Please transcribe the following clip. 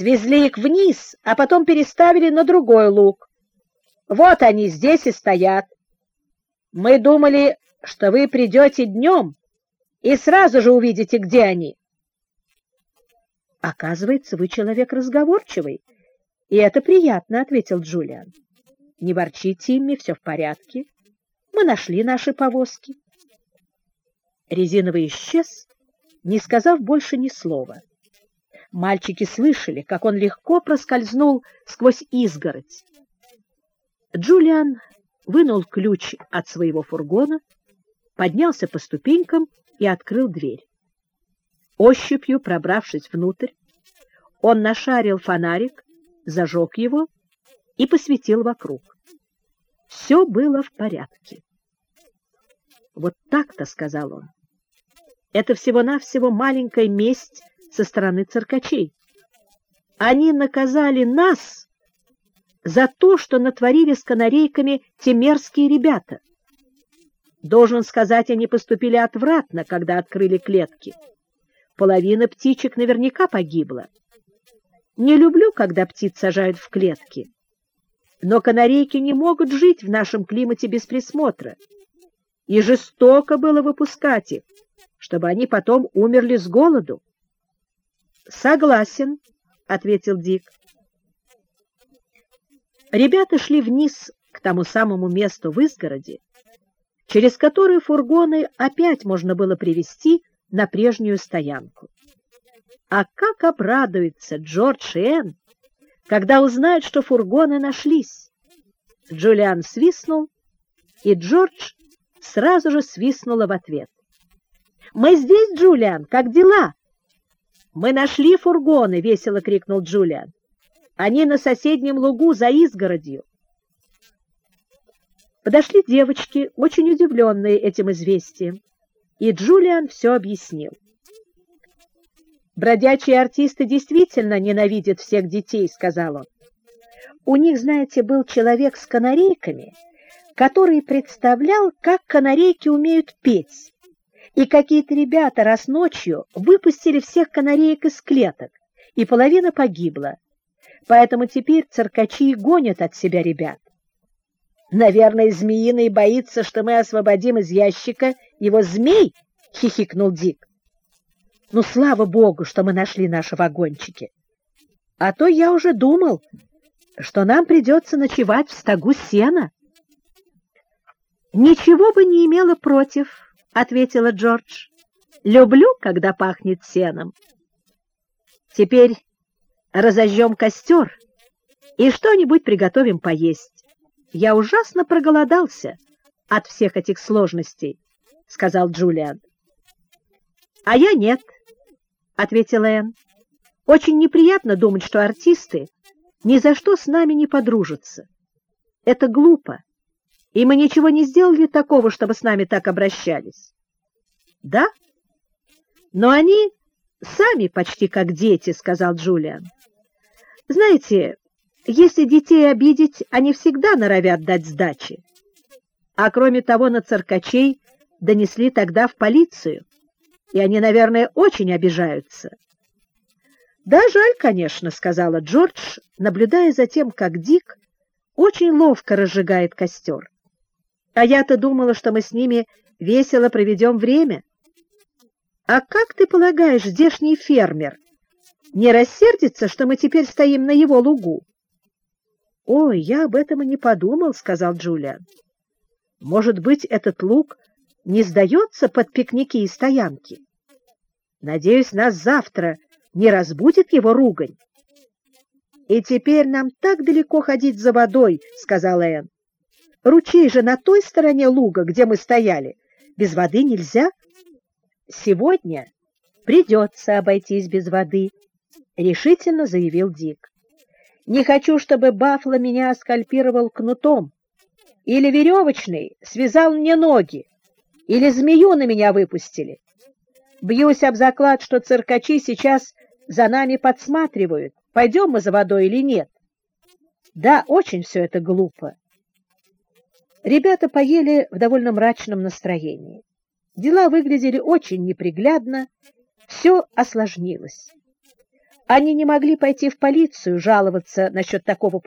свезли их вниз, а потом переставили на другой луг. Вот они здесь и стоят. Мы думали, что вы придете днем и сразу же увидите, где они. Оказывается, вы человек разговорчивый, и это приятно, — ответил Джулиан. Не ворчи, Тимми, все в порядке. Мы нашли наши повозки. Резиновый исчез, не сказав больше ни слова. Мальчики слышали, как он легко проскользнул сквозь изгородь. Джулиан вынул ключ от своего фургона, поднялся по ступенькам и открыл дверь. Ощупью пробравшись внутрь, он нашарил фонарик, зажег его и посветил вокруг. Все было в порядке. «Вот так-то», — сказал он. «Это всего-навсего маленькая месть со стороны циркачей. Они наказали нас за то, что натворили с канарейками те мерзкие ребята. Должен сказать, они поступили отвратно, когда открыли клетки. Половина птичек наверняка погибла. Не люблю, когда птиц сажают в клетки. Но канарейки не могут жить в нашем климате без присмотра. И жестоко было выпускать их, чтобы они потом умерли с голоду. «Согласен», — ответил Дик. Ребята шли вниз к тому самому месту в изгороде, через которое фургоны опять можно было привести на прежнюю стоянку. А как обрадуется Джордж и Энн, когда узнают, что фургоны нашлись. Джулиан свистнул, и Джордж сразу же свистнула в ответ. «Мы здесь, Джулиан, как дела?» «Мы нашли фургоны!» — весело крикнул Джулиан. «Они на соседнем лугу за изгородью!» Подошли девочки, очень удивленные этим известием, и Джулиан все объяснил. «Бродячие артисты действительно ненавидят всех детей», — сказал он. «У них, знаете, был человек с канарейками, который представлял, как канарейки умеют петь. И какие-то ребята раз ночью выпустили всех канареек из клеток, и половина погибла. Поэтому теперь циркачи гонят от себя ребят. «Наверное, змеиный боится, что мы освободим из ящика его змей?» — хихикнул Дик. «Ну, слава богу, что мы нашли наши вагончики! А то я уже думал, что нам придется ночевать в стогу сена». «Ничего бы не имела против», — ответила Джордж. «Люблю, когда пахнет сеном». «Теперь разожжем костер и что-нибудь приготовим поесть. Я ужасно проголодался от всех этих сложностей», — сказал Джулиан. «А я нет», — ответила Энн. «Очень неприятно думать, что артисты ни за что с нами не подружатся. Это глупо, и мы ничего не сделали такого, чтобы с нами так обращались». «Да? Но они сами почти как дети», — сказал Джулиан. «Знаете, если детей обидеть, они всегда норовят дать сдачи. А кроме того, на циркачей донесли тогда в полицию, и они, наверное, очень обижаются. «Да, жаль, конечно», — сказала Джордж, наблюдая за тем, как Дик очень ловко разжигает костер. «А я-то думала, что мы с ними весело проведем время». «А как ты полагаешь, здешний фермер не рассердится, что мы теперь стоим на его лугу?» «Ой, я об этом и не подумал», — сказал Джулиан. «Может быть, этот луг не сдается под пикники и стоянки? Надеюсь, нас завтра не разбудит его ругань». «И теперь нам так далеко ходить за водой», — сказала Энн. «Ручей же на той стороне луга, где мы стояли. Без воды нельзя». «Сегодня придется обойтись без воды», — решительно заявил Дик. Не хочу, чтобы Бафло меня скальпировал кнутом, или веревочный связал мне ноги, или змею на меня выпустили. Бьюсь об заклад, что циркачи сейчас за нами подсматривают, пойдем мы за водой или нет. Да, очень все это глупо. Ребята поели в довольно мрачном настроении. Дела выглядели очень неприглядно, все осложнилось. Они не могли пойти в полицию жаловаться насчет такого